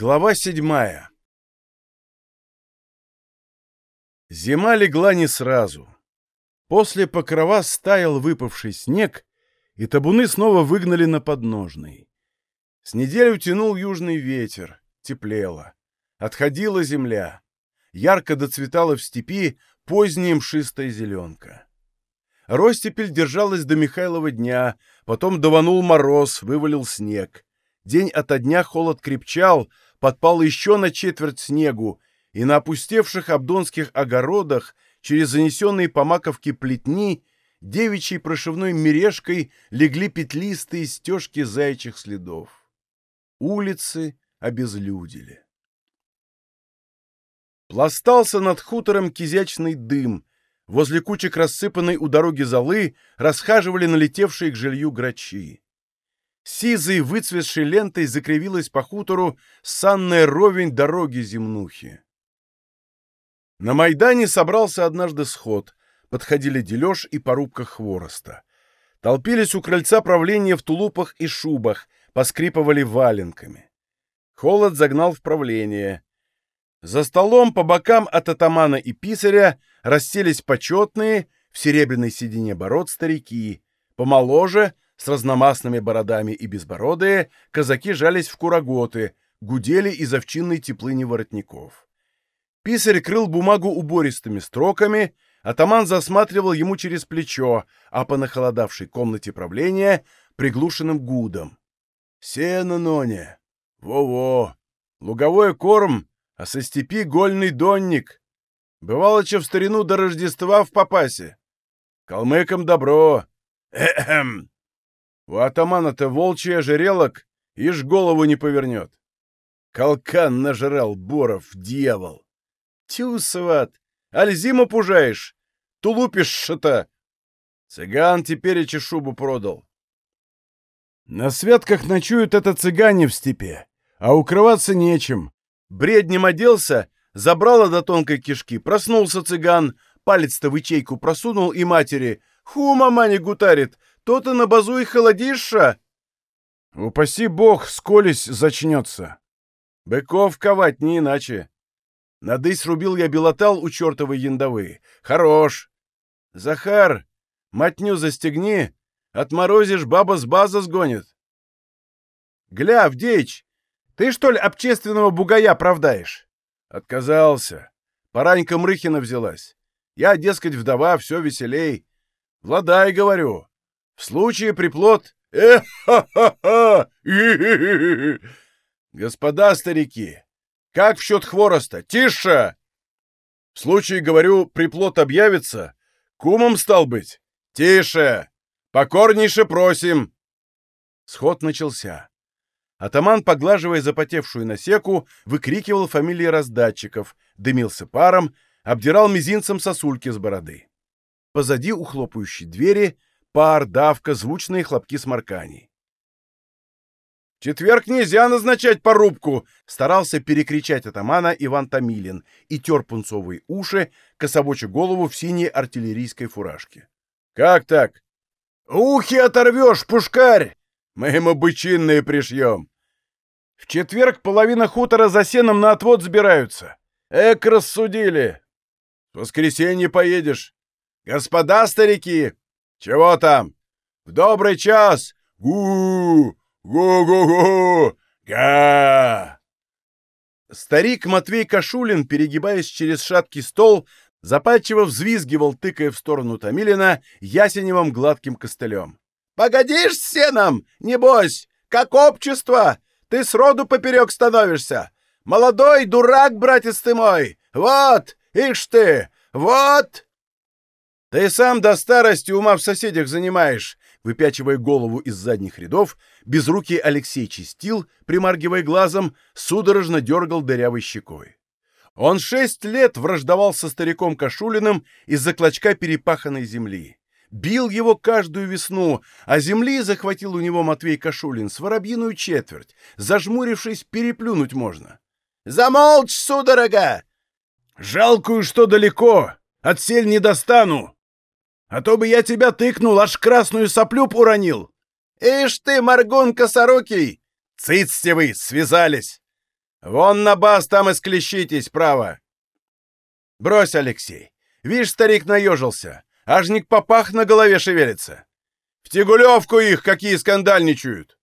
Глава седьмая Зима легла не сразу. После покрова стаял выпавший снег, и табуны снова выгнали на подножный. С неделю тянул южный ветер, теплело. Отходила земля. Ярко доцветала в степи поздняя мшистая зеленка. Ростепель держалась до Михайлова дня, потом даванул мороз, вывалил снег. День ото дня холод крепчал, подпал еще на четверть снегу, и на опустевших абдонских огородах через занесенные по маковке плетни девичьей прошивной мережкой легли петлистые стежки заячьих следов. Улицы обезлюдили. Пластался над хутором кизячный дым. Возле кучек рассыпанной у дороги золы расхаживали налетевшие к жилью грачи. Сизой выцветшей лентой закривилась по хутору санная ровень дороги земнухи. На Майдане собрался однажды сход. Подходили дележ и порубка хвороста. Толпились у крыльца правления в тулупах и шубах, поскрипывали валенками. Холод загнал в правление. За столом по бокам от атамана и писаря расселись почетные, в серебряной седине бород старики, помоложе — с разномастными бородами и безбородые, казаки жались в кураготы, гудели из овчинной теплыни воротников. Писарь крыл бумагу убористыми строками, атаман засматривал ему через плечо, а по нахолодавшей комнате правления — приглушенным гудом. «Сено, Ноне! Во-во! Луговой корм, а со степи гольный донник! Бывало, че в старину до Рождества в Папасе! Калмыкам добро! Эхем! У атамана-то волчий ожерелок, ишь голову не повернет. Колкан нажрал, Боров, дьявол. Тю, сват, аль зиму пужаешь, тулупишь что-то. Цыган теперь и шубу продал. На святках ночуют это цыгане в степи, а укрываться нечем. Бреднем оделся, забрала до тонкой кишки, проснулся цыган, палец-то в ячейку просунул и матери. Ху, мама не гутарит, то-то на базу и холодиша. Упаси бог, сколись зачнется. Быков ковать не иначе. Надысь рубил я белотал у чертовой яндовы. Хорош. Захар, матню застегни, отморозишь, баба с база сгонит. Гля, Авдеич, ты что ли общественного бугая правдаешь? Отказался. Паранька Мрыхина взялась. Я, дескать, вдова, все веселей. Владай, говорю. В случае приплод... Эх-ха-ха-ха! Господа старики, как в счет хвороста? Тише! В случае, говорю, приплод объявится, кумом стал быть. Тише! Покорнейше просим!» Сход начался. Атаман, поглаживая запотевшую насеку, выкрикивал фамилии раздатчиков, дымился паром, обдирал мизинцем сосульки с бороды. Позади у хлопающей двери пар, давка, звучные хлопки сморканий. «Четверг нельзя назначать порубку!» — старался перекричать атамана Иван Томилин и тер пунцовые уши, кособоча голову в синей артиллерийской фуражке. «Как так?» «Ухи оторвешь, пушкарь! Мы ему бычинные пришьем!» «В четверг половина хутора за сеном на отвод сбираются. Эк, рассудили!» «В воскресенье поедешь!» «Господа старики, «Чего там?» «В добрый час!» «Гу! Гу-гу-гу! Га!» Старик Матвей Кашулин, перегибаясь через шаткий стол, запальчиво взвизгивал, тыкая в сторону Томилина ясеневым гладким костылем. «Погодишь с сеном, небось! Как общество! Ты сроду поперек становишься! Молодой дурак, братец ты мой! Вот! Ишь ты! Вот!» «Ты сам до старости ума в соседях занимаешь!» Выпячивая голову из задних рядов, безрукий Алексей чистил, примаргивая глазом, судорожно дергал дырявой щекой. Он шесть лет враждовал со стариком Кашулиным из-за клочка перепаханной земли. Бил его каждую весну, а земли захватил у него Матвей Кашулин с воробьиную четверть. Зажмурившись, переплюнуть можно. «Замолчь, судорога!» «Жалкую, что далеко! Отсель не достану!» А то бы я тебя тыкнул, аж красную соплю уронил. Ишь ты, моргун косорукий! Цыцте вы, связались! Вон на бас там и склещитесь, право!» «Брось, Алексей! Вишь, старик наежился! Ажник попах на голове шевелится! В Тягулевку их, какие скандальничают!»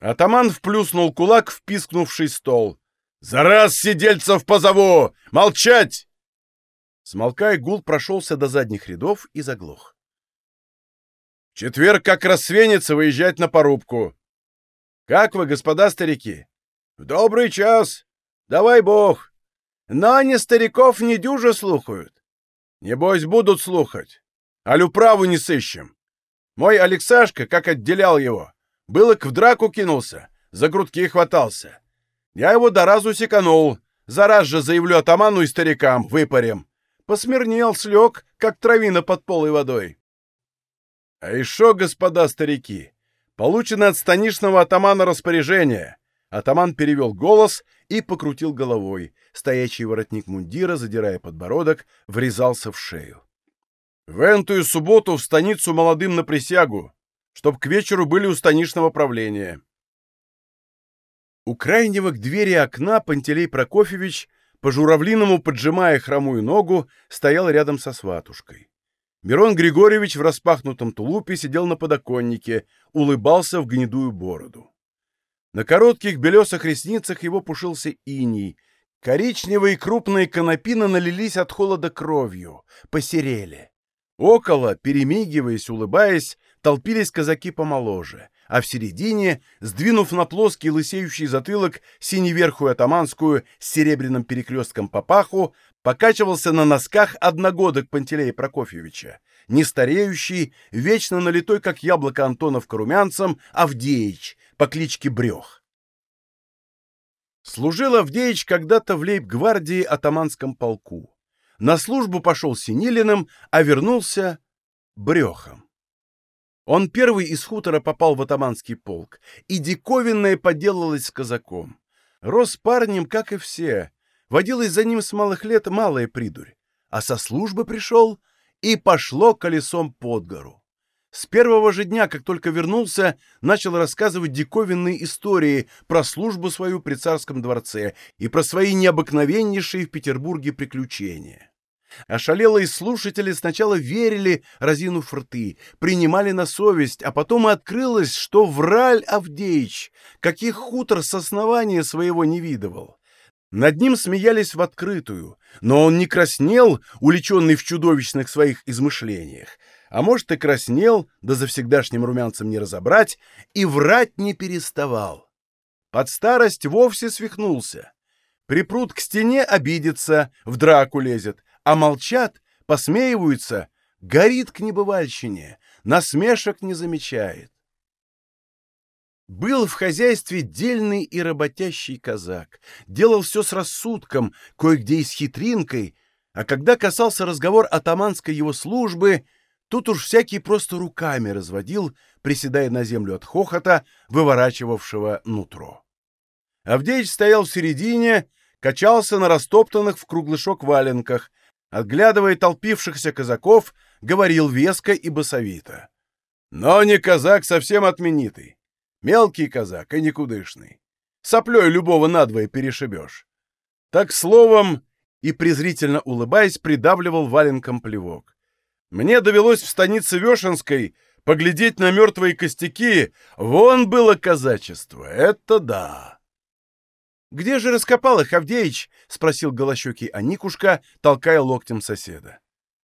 Атаман вплюснул кулак в пискнувший стол. «За раз сидельцев позову! Молчать!» Смолкая, гул прошелся до задних рядов и заглох. «В четверг, как рассвенится, выезжать на порубку. Как вы, господа старики?» «В добрый час! Давай бог! Но они стариков не дюже слухают. Небось, будут слухать. А люправу не сыщем. Мой Алексашка, как отделял его, было к в драку кинулся, за грудки хватался. Я его до разу секанул, за раз же заявлю атаману и старикам, выпарем. Посмирнел, слег, как травина под полой водой. А еще, господа старики, получено от станичного атамана распоряжение. Атаман перевел голос и покрутил головой. Стоячий воротник мундира, задирая подбородок, врезался в шею. В энтую субботу в станицу молодым на присягу, чтоб к вечеру были у станичного правления. У крайнего к двери окна Пантелей Прокофьевич, по-журавлиному поджимая хромую ногу, стоял рядом со сватушкой. Мирон Григорьевич в распахнутом тулупе сидел на подоконнике, улыбался в гнедую бороду. На коротких белесых ресницах его пушился иней. Коричневые крупные конопины налились от холода кровью, посерели. Около, перемигиваясь, улыбаясь, толпились казаки помоложе, а в середине, сдвинув на плоский лысеющий затылок синеверхую атаманскую с серебряным перекрестком папаху, покачивался на носках одногодок Пантелея Прокофьевича, не стареющий, вечно налитой, как яблоко Антонов румянцем, Авдеич, по кличке Брех. Служил Авдеич когда-то в лейб-гвардии атаманском полку. На службу пошел Синилиным, а вернулся Брехом. Он первый из хутора попал в атаманский полк, и диковинное поделалось с казаком. Рос парнем, как и все, водилась за ним с малых лет малая придурь, а со службы пришел, и пошло колесом под гору. С первого же дня, как только вернулся, начал рассказывать диковинные истории про службу свою при царском дворце и про свои необыкновеннейшие в Петербурге приключения. Ошалелые слушатели сначала верили, разинув рты, принимали на совесть, а потом и открылось, что враль Авдеич, каких хутор с основания своего не видывал. Над ним смеялись в открытую, но он не краснел, уличенный в чудовищных своих измышлениях, а может и краснел, да за всегдашним румянцем не разобрать, и врать не переставал. Под старость вовсе свихнулся. Припрут к стене обидится, в драку лезет, а молчат, посмеиваются, горит к небывальщине, насмешек не замечает. Был в хозяйстве дельный и работящий казак, делал все с рассудком, кое-где и с хитринкой, а когда касался разговор атаманской его службы, Тут уж всякий просто руками разводил, приседая на землю от хохота, выворачивавшего нутро. Авдеич стоял в середине, качался на растоптанных в круглышок валенках, отглядывая толпившихся казаков, говорил веско и басовито. Но не казак совсем отменитый. Мелкий казак и никудышный. Соплей любого надвое перешибешь. Так словом, и презрительно улыбаясь, придавливал валенком плевок. Мне довелось в станице Вешенской поглядеть на мертвые костяки. Вон было казачество, это да. — Где же раскопал их, Авдеич? — спросил голощекий Аникушка, толкая локтем соседа.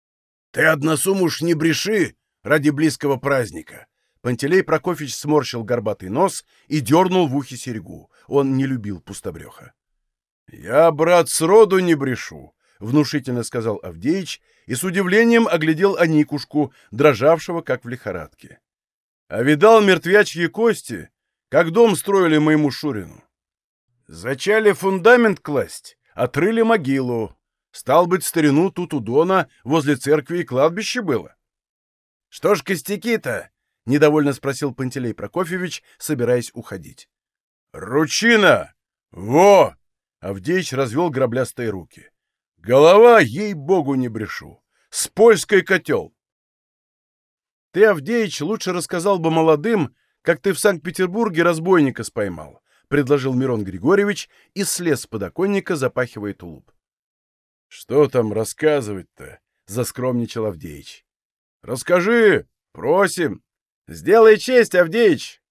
— Ты односум уж не бреши ради близкого праздника. Пантелей Прокофьевич сморщил горбатый нос и дернул в ухе серьгу. Он не любил пустобреха. — Я, брат, сроду не брешу, — внушительно сказал Авдеич и с удивлением оглядел Аникушку, дрожавшего, как в лихорадке. А видал мертвячьи кости, как дом строили моему Шурину. Зачали фундамент класть, отрыли могилу. Стал быть, старину тут у Дона возле церкви и кладбище было. — Что ж костяки-то? — недовольно спросил Пантелей Прокофьевич, собираясь уходить. — Ручина! Во! Авдеич развел граблястые руки. Голова, ей-богу, не брешу. С польской котел. Ты, Авдеич, лучше рассказал бы молодым, как ты в Санкт-Петербурге разбойника споймал. Предложил Мирон Григорьевич и слез с подоконника, запахивая тулуп. — Что там рассказывать-то? — заскромничал Авдеич. — Расскажи, просим. Сделай честь, Авдеич.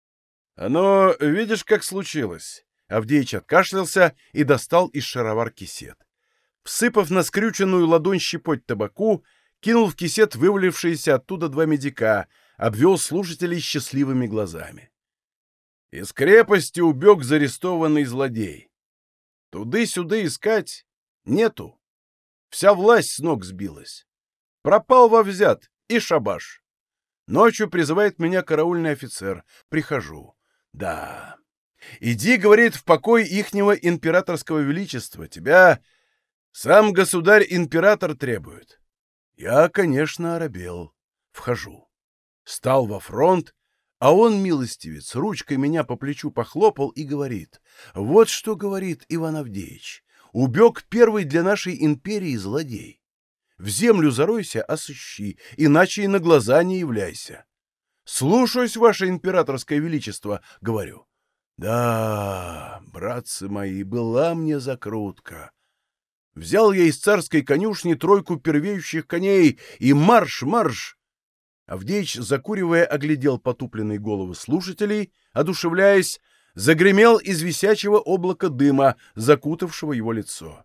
— Оно, видишь, как случилось. Авдеич откашлялся и достал из шаровар кисет. Всыпав на скрюченную ладонь щепоть табаку, кинул в кисет вывалившиеся оттуда два медика, обвел слушателей счастливыми глазами. Из крепости убег зарестованный злодей. Туды-сюды искать нету. Вся власть с ног сбилась. Пропал во взят и шабаш. Ночью призывает меня караульный офицер. Прихожу. Да. Иди, говорит, в покой ихнего императорского величества. Тебя сам государь-император требует. Я, конечно, оробел. Вхожу. Стал во фронт, а он, милостивец, ручкой меня по плечу похлопал и говорит. Вот что говорит Иван Авдеевич. Убег первый для нашей империи злодей. В землю заройся, осыщи, иначе и на глаза не являйся. Слушаюсь, ваше императорское величество, говорю. Да, братцы мои, была мне закрутка. Взял я из царской конюшни тройку первеющих коней, и марш-марш! Авдеич, закуривая, оглядел потупленные головы слушателей, одушевляясь, загремел из висячего облака дыма, закутавшего его лицо.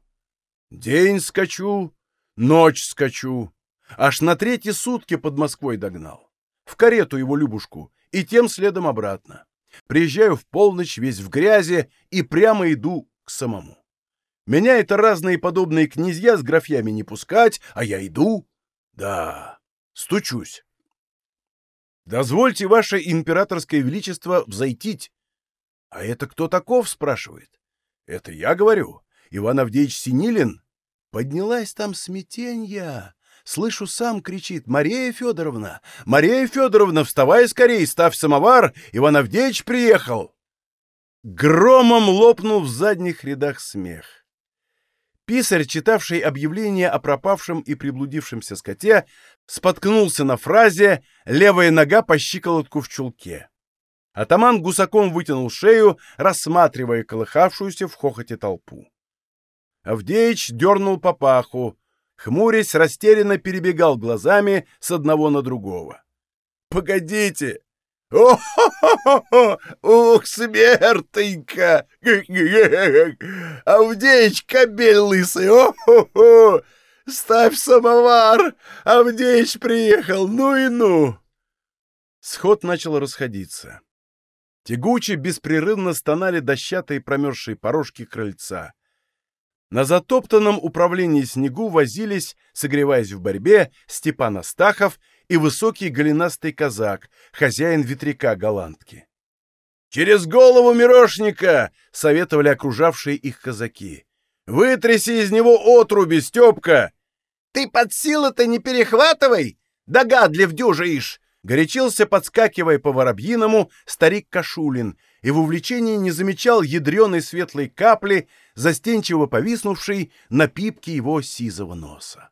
День скачу, ночь скачу, аж на третьи сутки под Москвой догнал. В карету его Любушку и тем следом обратно. Приезжаю в полночь, весь в грязи, и прямо иду к самому. Меня это разные подобные князья с графьями не пускать, а я иду. Да, стучусь. Дозвольте, ваше императорское величество, взойтить. А это кто таков, спрашивает. Это я говорю. Иван Авдеевич Синилин. Поднялась там смятенья. Слышу, сам кричит «Мария Федоровна! Мария Федоровна, вставай скорей, ставь самовар! Иван Авдеевич приехал!» Громом лопнул в задних рядах смех. Писарь, читавший объявление о пропавшем и приблудившемся скоте, споткнулся на фразе «левая нога по щиколотку в чулке». Атаман гусаком вытянул шею, рассматривая колыхавшуюся в хохоте толпу. Авдеич дернул папаху, хмурясь, растерянно перебегал глазами с одного на другого. «Погодите! О-хо-хо-хо! Ух, смертенька! Авдеич, кобель лысый! О-хо-хо! Ставь самовар! Авдеич приехал! Ну и ну!» Сход начал расходиться. Тягуче, беспрерывно стонали дощатые промерзшие порожки крыльца. На затоптанном управлении снегу возились, согреваясь в борьбе, Степан Астахов и высокий голенастый казак, хозяин ветряка голландки. «Через голову мирошника!» — советовали окружавшие их казаки. «Вытряси из него отруби, Степка!» «Ты под силы-то не перехватывай! Догадлив дюжаешь!» Горячился, подскакивая по воробьиному, старик Кашулин и в увлечении не замечал ядреной светлой капли, застенчиво повиснувшей на пипке его сизого носа.